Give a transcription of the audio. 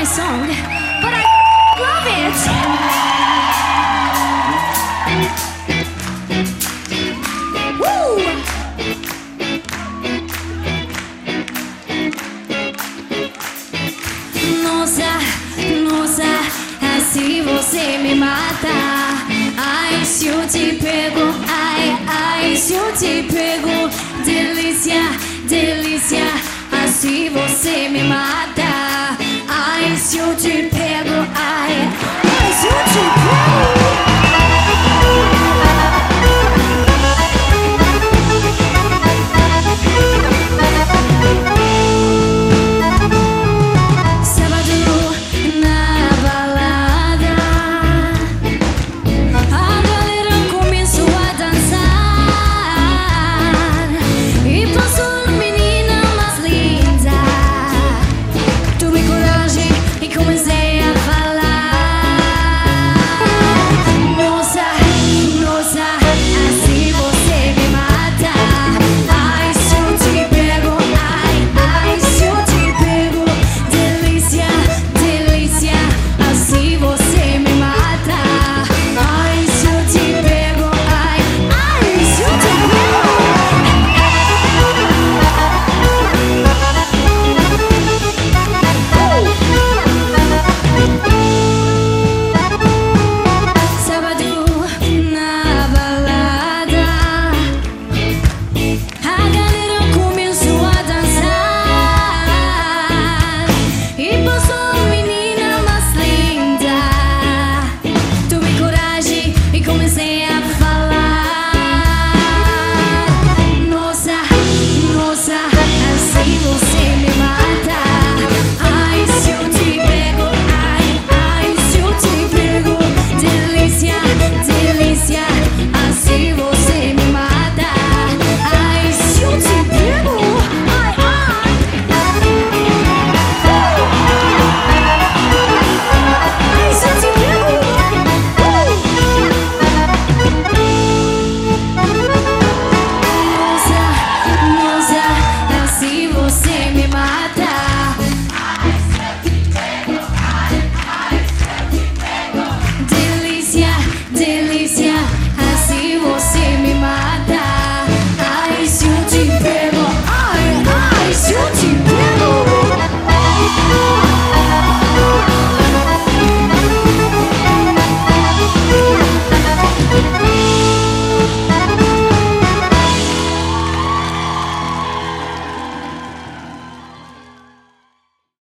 my song, but I love it. Assim você me mata. Ai, se eu te pego, ai, ai, se eu te pego, delícia, delícia, assim você me mata. dançar.